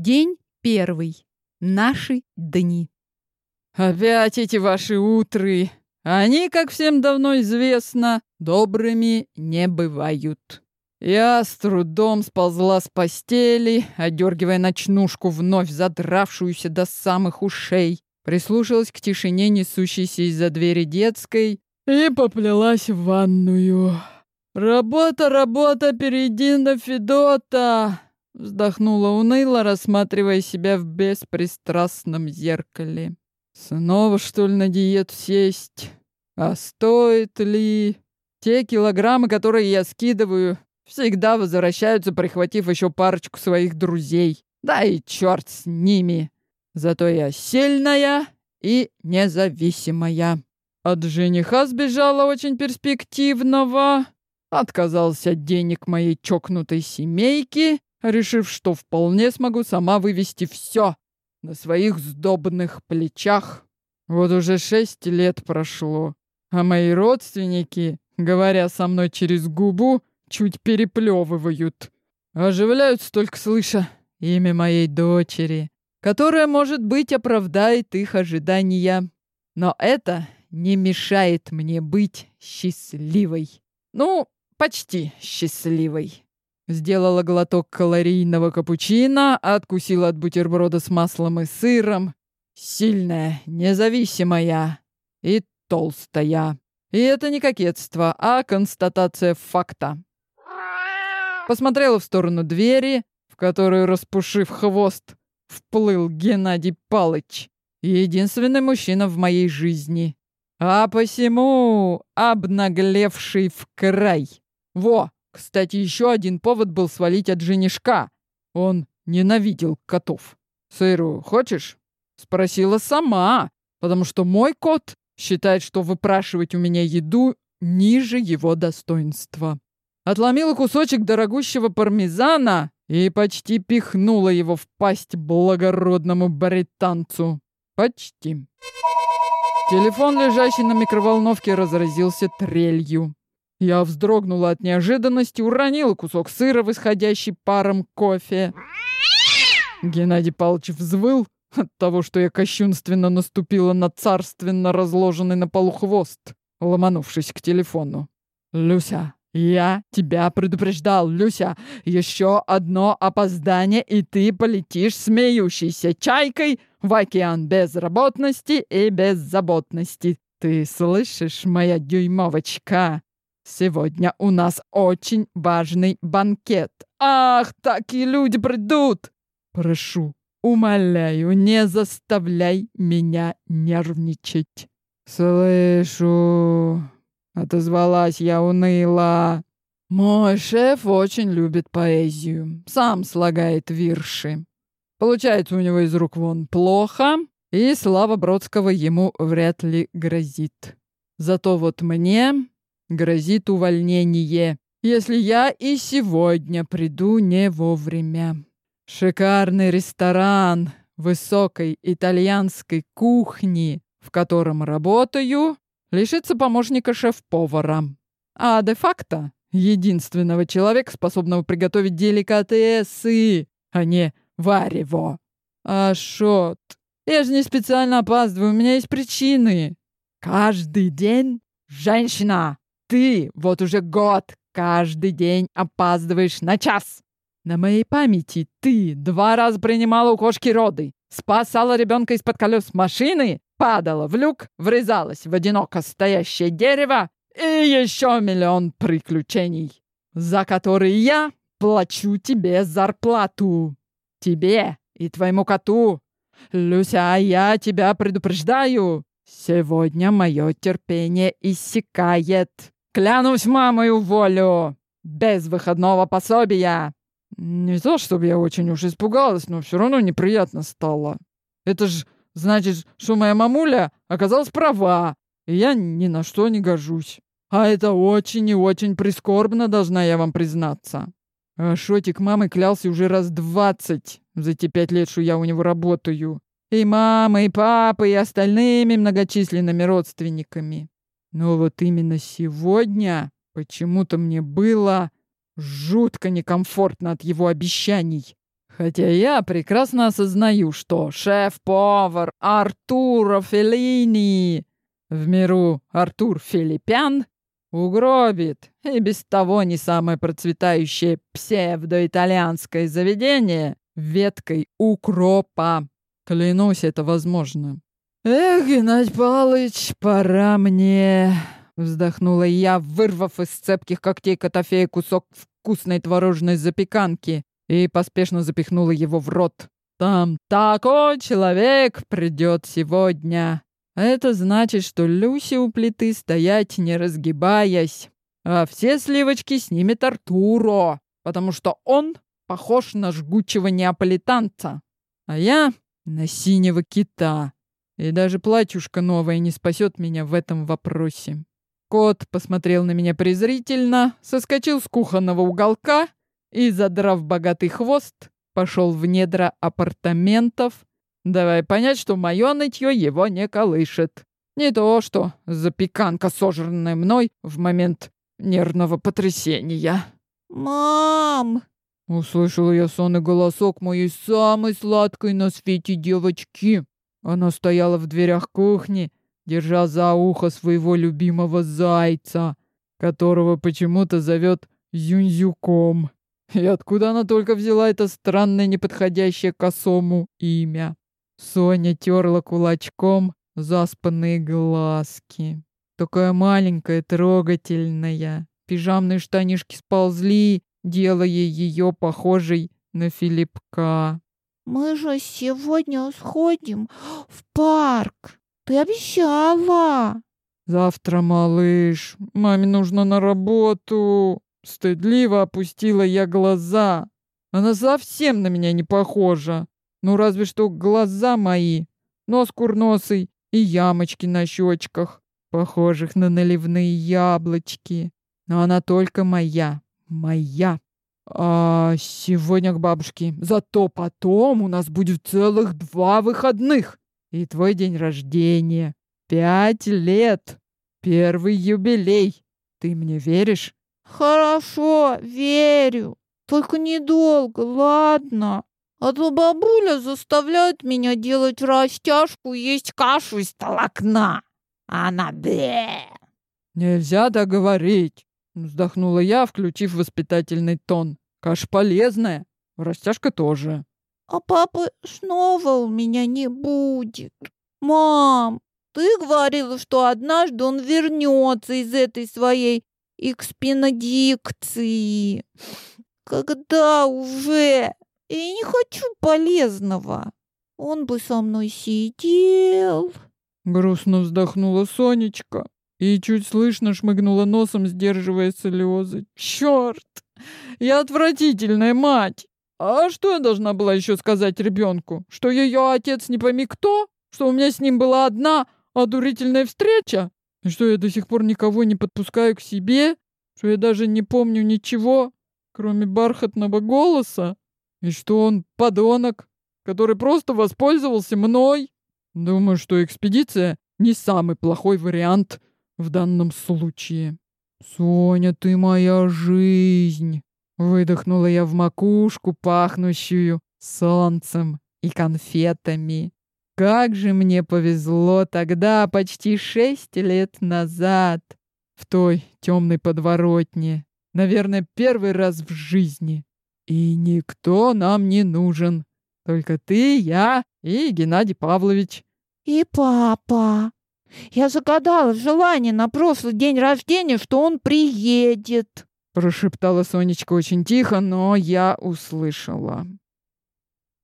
День первый. Наши дни. Опять эти ваши утры. Они, как всем давно известно, добрыми не бывают. Я с трудом сползла с постели, одергивая ночнушку, вновь задравшуюся до самых ушей, прислушалась к тишине, несущейся из-за двери детской, и поплелась в ванную. «Работа, работа, перейди на Федота!» Вздохнула уныло, рассматривая себя в беспристрастном зеркале. Снова, что ли, на диету сесть? А стоит ли? Те килограммы, которые я скидываю, всегда возвращаются, прихватив еще парочку своих друзей. Да и черт с ними. Зато я сильная и независимая. От жениха сбежала очень перспективного. Отказался от денег моей чокнутой семейки решив, что вполне смогу сама вывести все на своих сдобных плечах. Вот уже шесть лет прошло, а мои родственники, говоря со мной через губу, чуть переплевывают. Оживляются только слыша имя моей дочери, которая, может быть, оправдает их ожидания. Но это не мешает мне быть счастливой. Ну, почти счастливой. Сделала глоток калорийного капучино, откусила от бутерброда с маслом и сыром. Сильная, независимая и толстая. И это не кокетство, а констатация факта. Посмотрела в сторону двери, в которую, распушив хвост, вплыл Геннадий Палыч. Единственный мужчина в моей жизни. А посему обнаглевший в край. Во! Кстати, еще один повод был свалить от женишка. Он ненавидел котов. «Сыру хочешь?» Спросила сама, потому что мой кот считает, что выпрашивать у меня еду ниже его достоинства. Отломила кусочек дорогущего пармезана и почти пихнула его в пасть благородному баританцу. Почти. Телефон, лежащий на микроволновке, разразился трелью. Я вздрогнула от неожиданности, уронила кусок сыра в исходящий паром кофе. Геннадий Павлович взвыл от того, что я кощунственно наступила на царственно разложенный на полу хвост, ломанувшись к телефону. «Люся, я тебя предупреждал, Люся. Еще одно опоздание, и ты полетишь смеющейся чайкой в океан безработности и беззаботности. Ты слышишь, моя дюймовочка?» Сегодня у нас очень важный банкет. Ах, такие люди придут! Прошу, умоляю, не заставляй меня нервничать. Слышу, отозвалась я уныло. Мой шеф очень любит поэзию, сам слагает вирши. Получается у него из рук вон плохо, и слава Бродского ему вряд ли грозит. Зато вот мне грозит увольнение, если я и сегодня приду не вовремя. Шикарный ресторан высокой итальянской кухни, в котором работаю, лишится помощника шеф-повара. А де-факто единственного человека, способного приготовить деликатесы, а не варево. Ашот, я же не специально опаздываю, у меня есть причины. Каждый день женщина ты вот уже год каждый день опаздываешь на час. На моей памяти ты два раза принимала у кошки роды, спасала ребенка из-под колес машины, падала в люк, врезалась в одиноко стоящее дерево и еще миллион приключений, за которые я плачу тебе зарплату. Тебе и твоему коту. Люся, я тебя предупреждаю. Сегодня мое терпение иссякает. Клянусь мамою волю! Без выходного пособия!» Не то, чтобы я очень уж испугалась, но все равно неприятно стало. Это ж значит, что моя мамуля оказалась права, и я ни на что не гожусь. А это очень и очень прискорбно, должна я вам признаться. А Шотик мамы клялся уже раз двадцать за те пять лет, что я у него работаю. И мама, и папа, и остальными многочисленными родственниками. Но вот именно сегодня почему-то мне было жутко некомфортно от его обещаний. Хотя я прекрасно осознаю, что шеф-повар Артуро Феллини, в миру Артур Филиппян, угробит и без того не самое процветающее псевдоитальянское заведение веткой укропа. Клянусь, это возможно. «Эх, Геннадий Павлович, пора мне...» Вздохнула я, вырвав из цепких когтей Котофея кусок вкусной творожной запеканки и поспешно запихнула его в рот. «Там такой человек придет сегодня!» Это значит, что Люси у плиты стоять не разгибаясь, а все сливочки снимет Артуро, потому что он похож на жгучего неаполитанца, а я на синего кита. И даже платьюшка новая не спасет меня в этом вопросе. Кот посмотрел на меня презрительно, соскочил с кухонного уголка и, задрав богатый хвост, пошел в недра апартаментов, давая понять, что мое нытье его не колышет. Не то что запеканка, сожранная мной в момент нервного потрясения. «Мам!» — услышала я сонный голосок моей самой сладкой на свете девочки. Она стояла в дверях кухни, держа за ухо своего любимого зайца, которого почему-то зовет Зюнзюком. И откуда она только взяла это странное, неподходящее косому имя? Соня терла кулачком заспанные глазки. Такая маленькая, трогательная. Пижамные штанишки сползли, делая ее похожей на Филиппка. «Мы же сегодня сходим в парк. Ты обещала!» «Завтра, малыш. Маме нужно на работу». Стыдливо опустила я глаза. Она совсем на меня не похожа. Ну, разве что глаза мои, нос курносый и ямочки на щечках, похожих на наливные яблочки. Но она только моя, моя. А сегодня к бабушке. Зато потом у нас будет целых два выходных. И твой день рождения. Пять лет. Первый юбилей. Ты мне веришь? Хорошо, верю. Только недолго, ладно? А то бабуля заставляет меня делать растяжку и есть кашу из толокна. Она бе. Нельзя так говорить. Вздохнула я, включив воспитательный тон. Каша полезная, растяжка тоже. А папы снова у меня не будет. Мам, ты говорила, что однажды он вернется из этой своей экспинодикции. Когда уже? Я не хочу полезного. Он бы со мной сидел. Грустно вздохнула Сонечка и чуть слышно шмыгнула носом, сдерживая слезы. Черт! Я отвратительная мать! А что я должна была еще сказать ребенку? Что ее отец не пойми кто? Что у меня с ним была одна одурительная встреча? И что я до сих пор никого не подпускаю к себе? Что я даже не помню ничего, кроме бархатного голоса? И что он подонок, который просто воспользовался мной? Думаю, что экспедиция не самый плохой вариант в данном случае. «Соня, ты моя жизнь!» Выдохнула я в макушку, пахнущую солнцем и конфетами. Как же мне повезло тогда, почти шесть лет назад, в той темной подворотне. Наверное, первый раз в жизни. И никто нам не нужен. Только ты, я и Геннадий Павлович. И папа. Я загадала желание на прошлый день рождения, что он приедет. Прошептала Сонечка очень тихо, но я услышала.